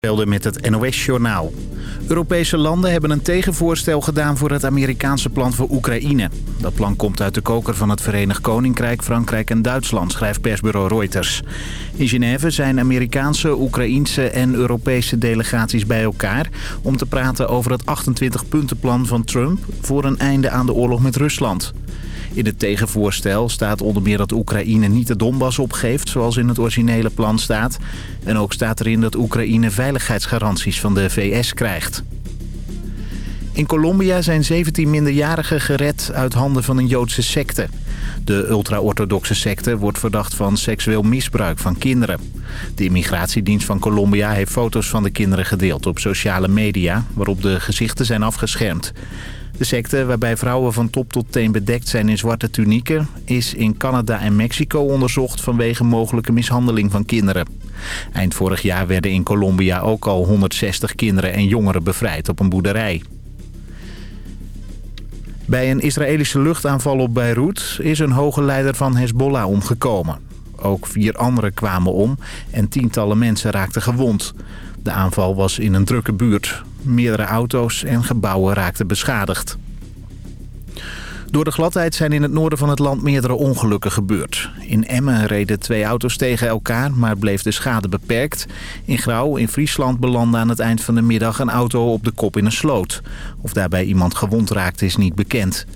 met het NOS-journaal. Europese landen hebben een tegenvoorstel gedaan voor het Amerikaanse plan voor Oekraïne. Dat plan komt uit de koker van het Verenigd Koninkrijk, Frankrijk en Duitsland, schrijft persbureau Reuters. In Genève zijn Amerikaanse, Oekraïense en Europese delegaties bij elkaar... om te praten over het 28-puntenplan van Trump voor een einde aan de oorlog met Rusland. In het tegenvoorstel staat onder meer dat Oekraïne niet de Donbass opgeeft... zoals in het originele plan staat. En ook staat erin dat Oekraïne veiligheidsgaranties van de VS krijgt. In Colombia zijn 17 minderjarigen gered uit handen van een Joodse secte. De ultra-orthodoxe secte wordt verdacht van seksueel misbruik van kinderen. De immigratiedienst van Colombia heeft foto's van de kinderen gedeeld op sociale media... waarop de gezichten zijn afgeschermd. De secte, waarbij vrouwen van top tot teen bedekt zijn in zwarte tunieken... is in Canada en Mexico onderzocht vanwege mogelijke mishandeling van kinderen. Eind vorig jaar werden in Colombia ook al 160 kinderen en jongeren bevrijd op een boerderij. Bij een Israëlische luchtaanval op Beirut is een hoge leider van Hezbollah omgekomen. Ook vier anderen kwamen om en tientallen mensen raakten gewond. De aanval was in een drukke buurt. Meerdere auto's en gebouwen raakten beschadigd. Door de gladheid zijn in het noorden van het land meerdere ongelukken gebeurd. In Emmen reden twee auto's tegen elkaar, maar bleef de schade beperkt. In Grauw in Friesland belandde aan het eind van de middag een auto op de kop in een sloot. Of daarbij iemand gewond raakte is niet bekend.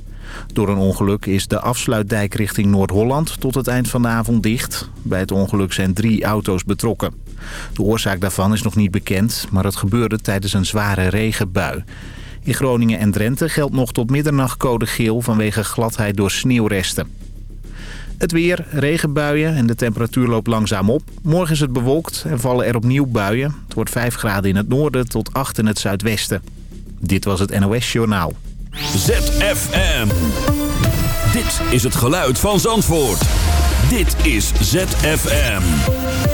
Door een ongeluk is de afsluitdijk richting Noord-Holland tot het eind van de avond dicht. Bij het ongeluk zijn drie auto's betrokken. De oorzaak daarvan is nog niet bekend, maar het gebeurde tijdens een zware regenbui. In Groningen en Drenthe geldt nog tot middernacht code geel vanwege gladheid door sneeuwresten. Het weer, regenbuien en de temperatuur loopt langzaam op. Morgen is het bewolkt en vallen er opnieuw buien. Het wordt 5 graden in het noorden tot 8 in het zuidwesten. Dit was het NOS Journaal. ZFM. Dit is het geluid van Zandvoort. Dit is ZFM.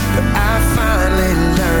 but I finally learned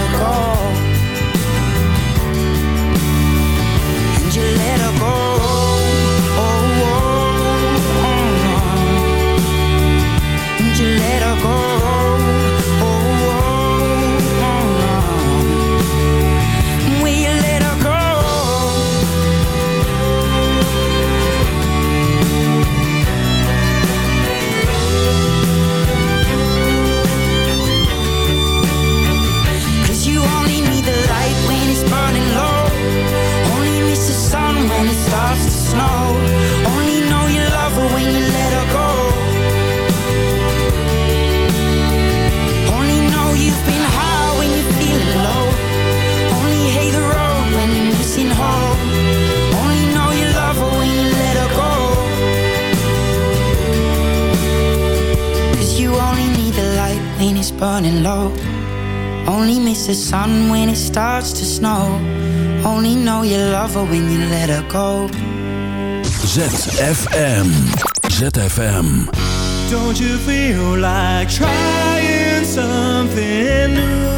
burning low. Only miss the sun when it starts to snow. Only know you love her when you let her go. ZFM. ZFM. Don't you feel like trying something new?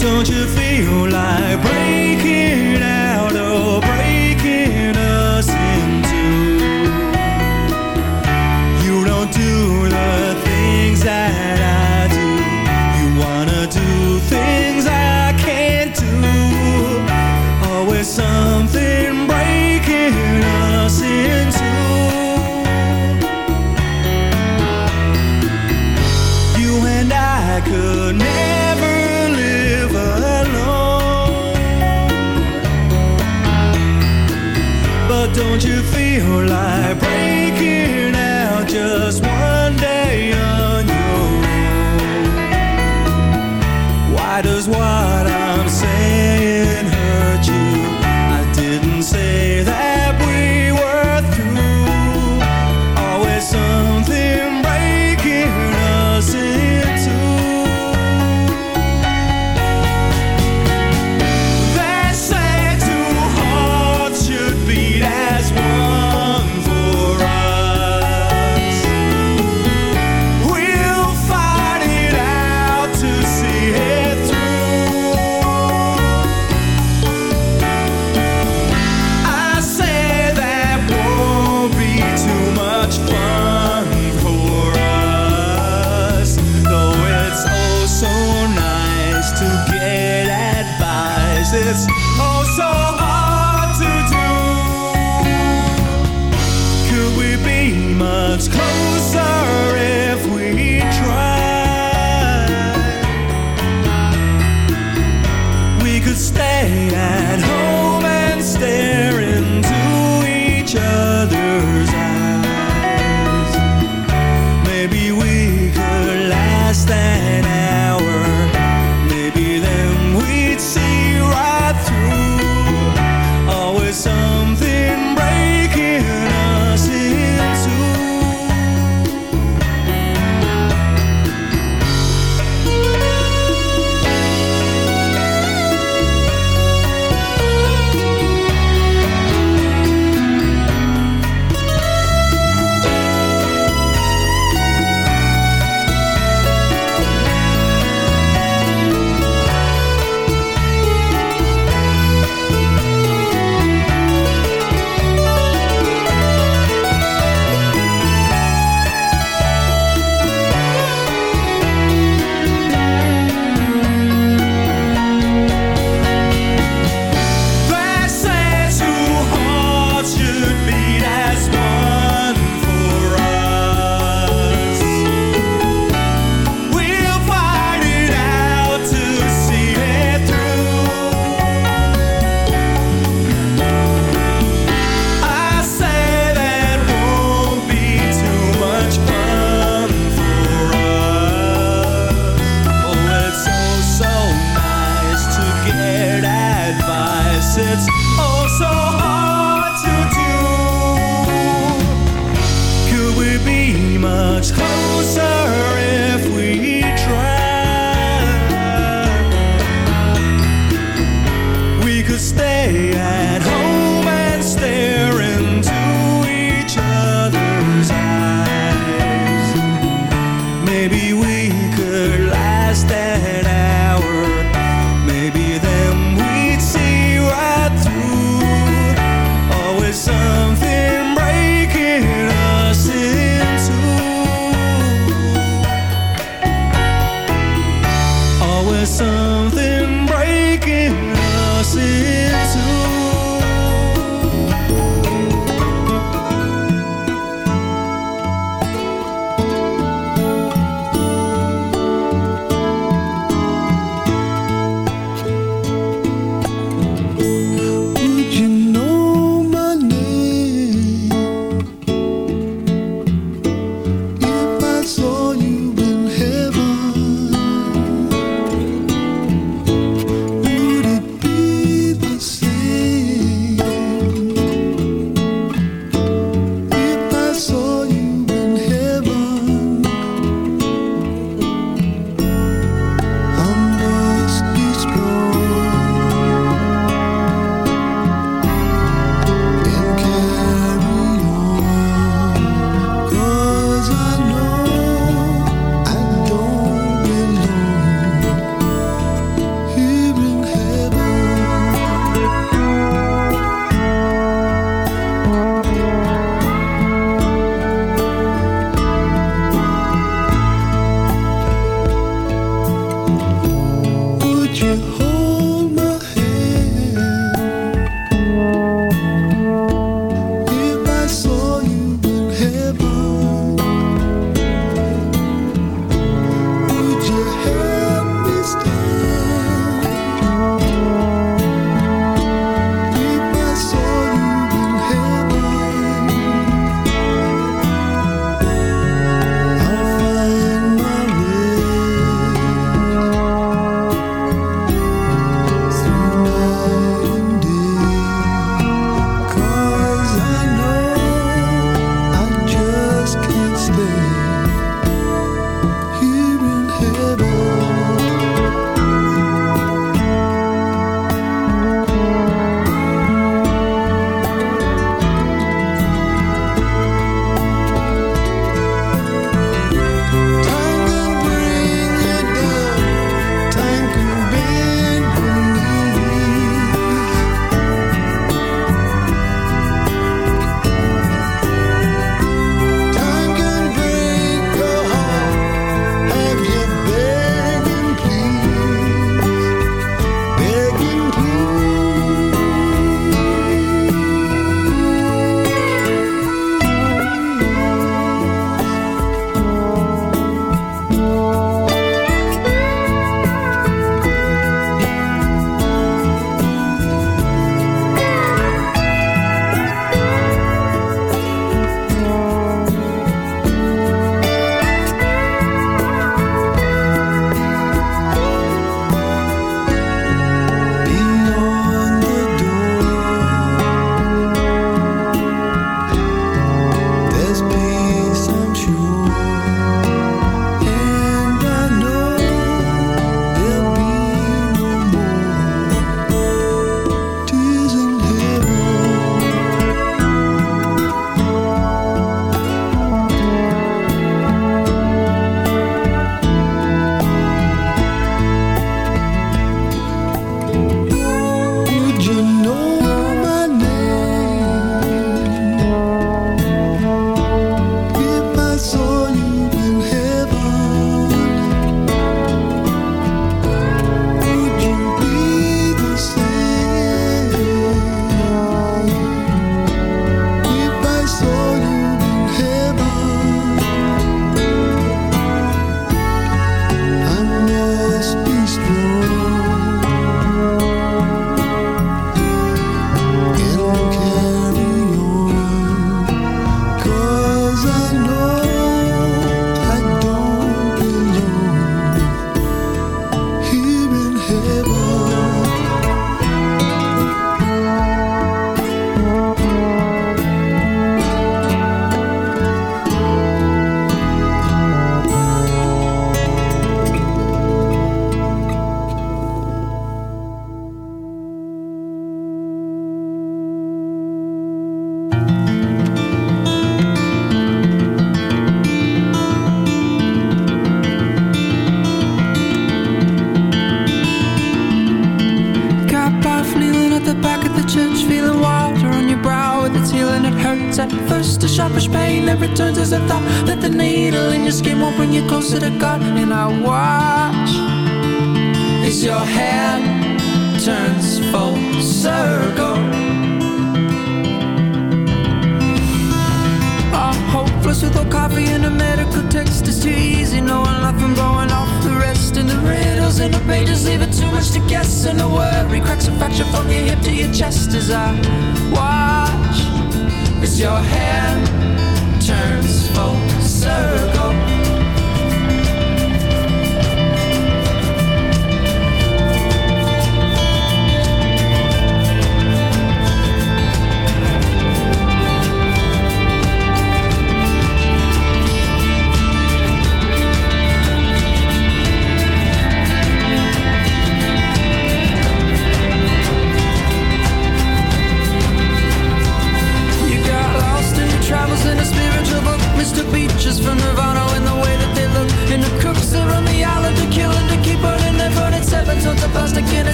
Don't you feel like breaking out or breaking Something breaking us in two. You and I could never live alone. But don't you feel like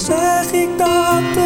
zeg ik dat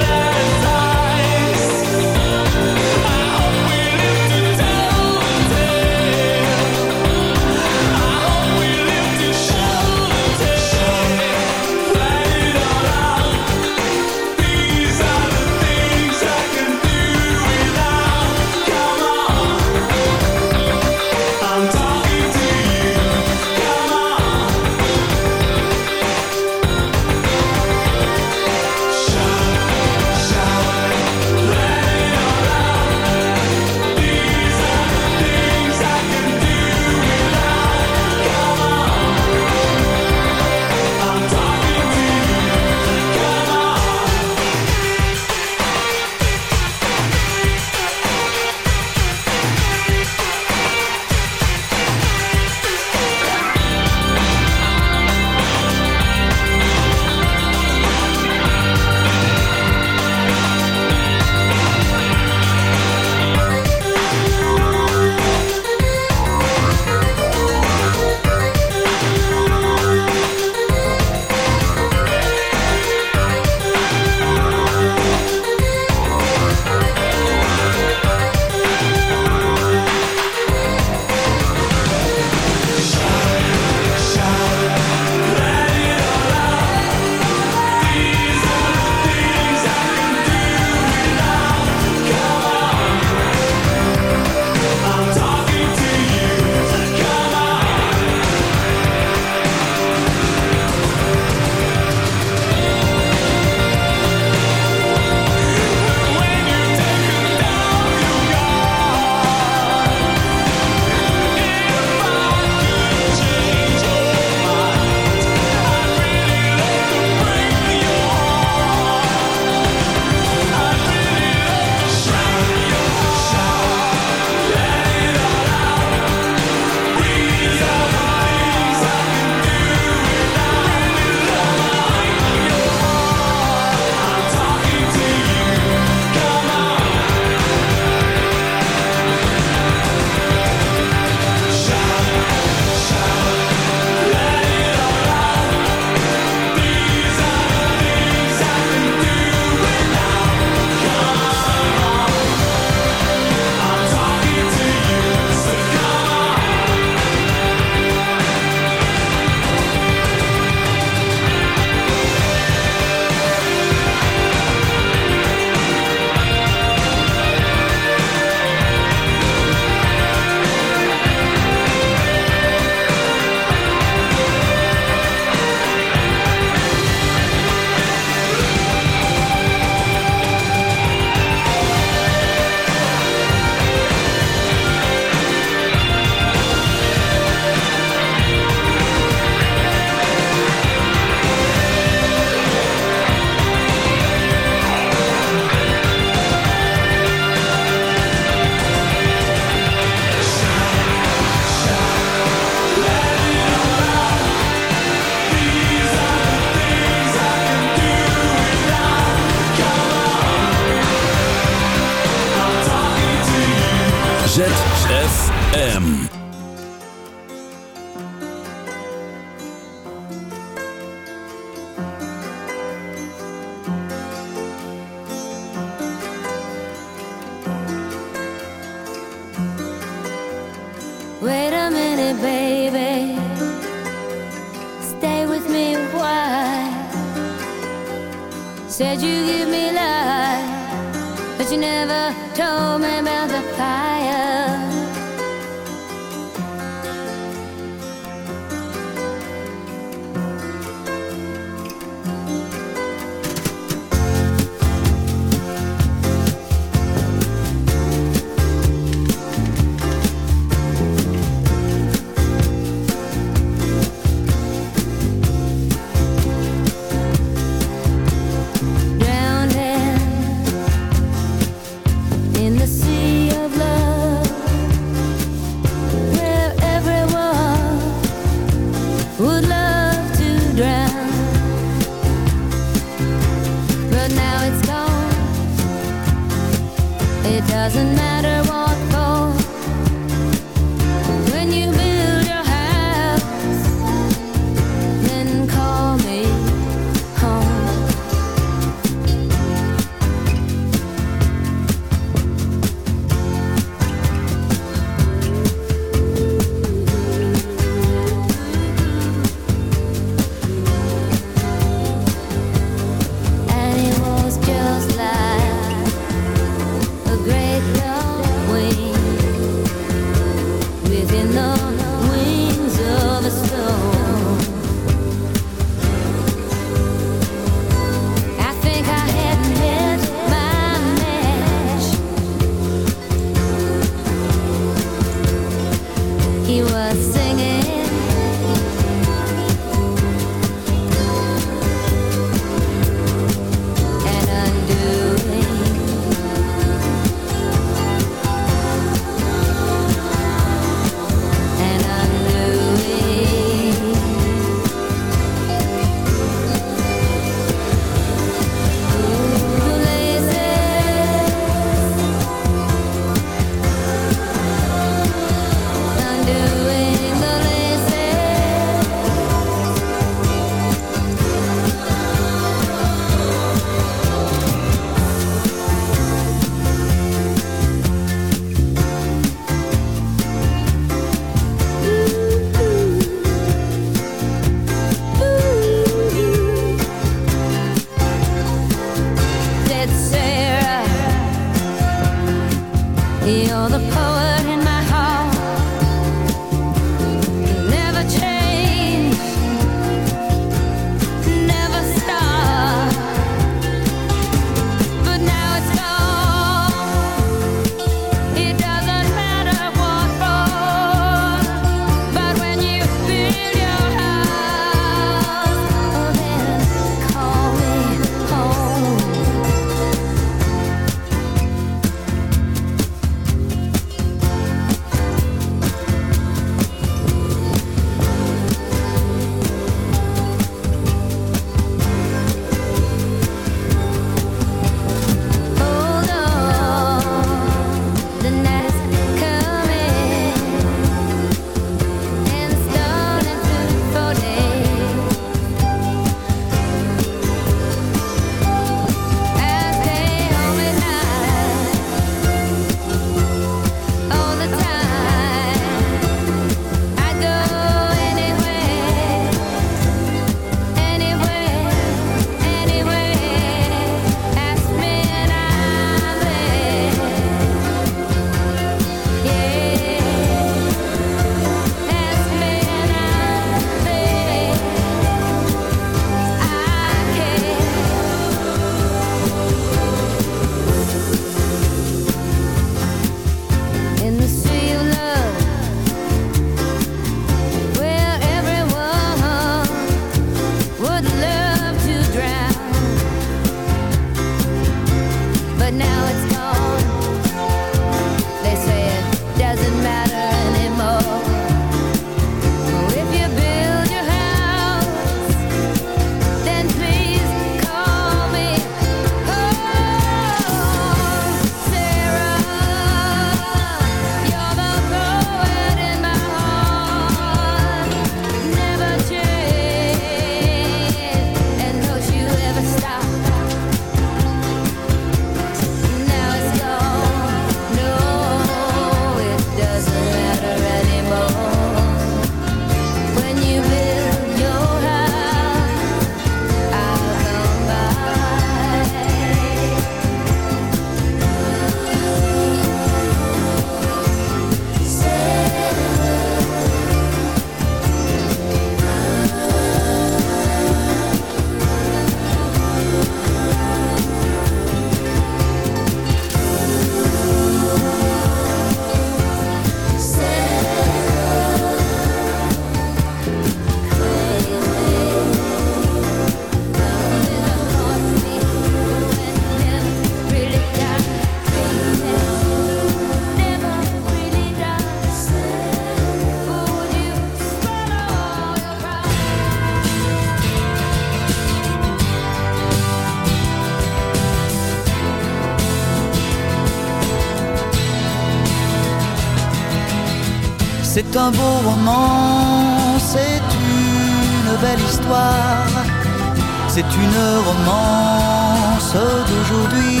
c'est une romance d'aujourd'hui.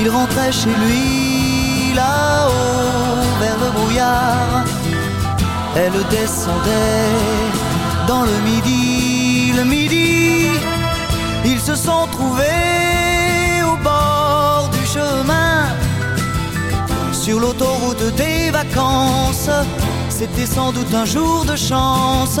Il rentrait chez lui là-haut vers le brouillard. Elle descendait dans le midi, le midi. Ils se sont trouvés au bord du chemin sur l'autoroute des vacances. C'était sans doute un jour de chance.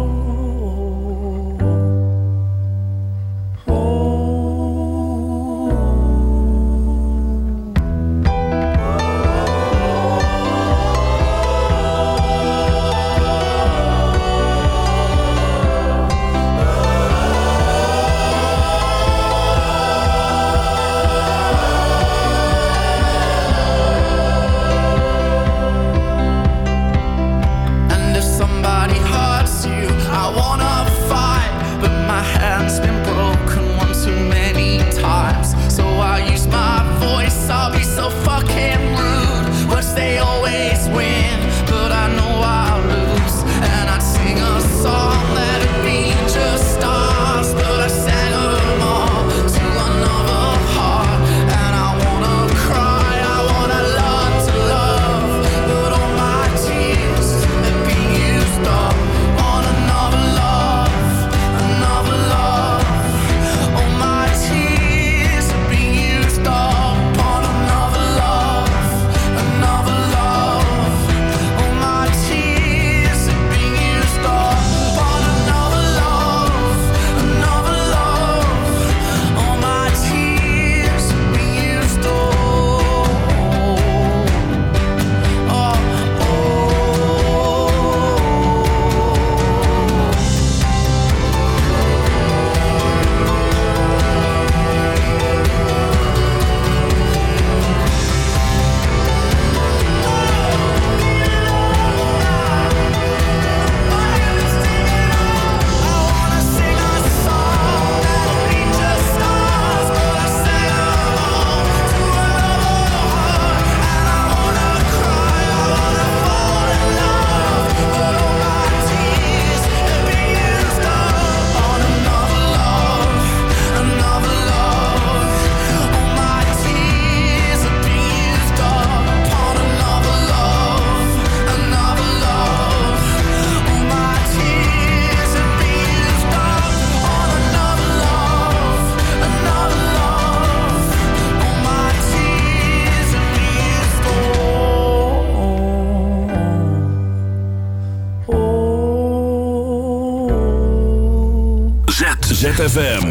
FM.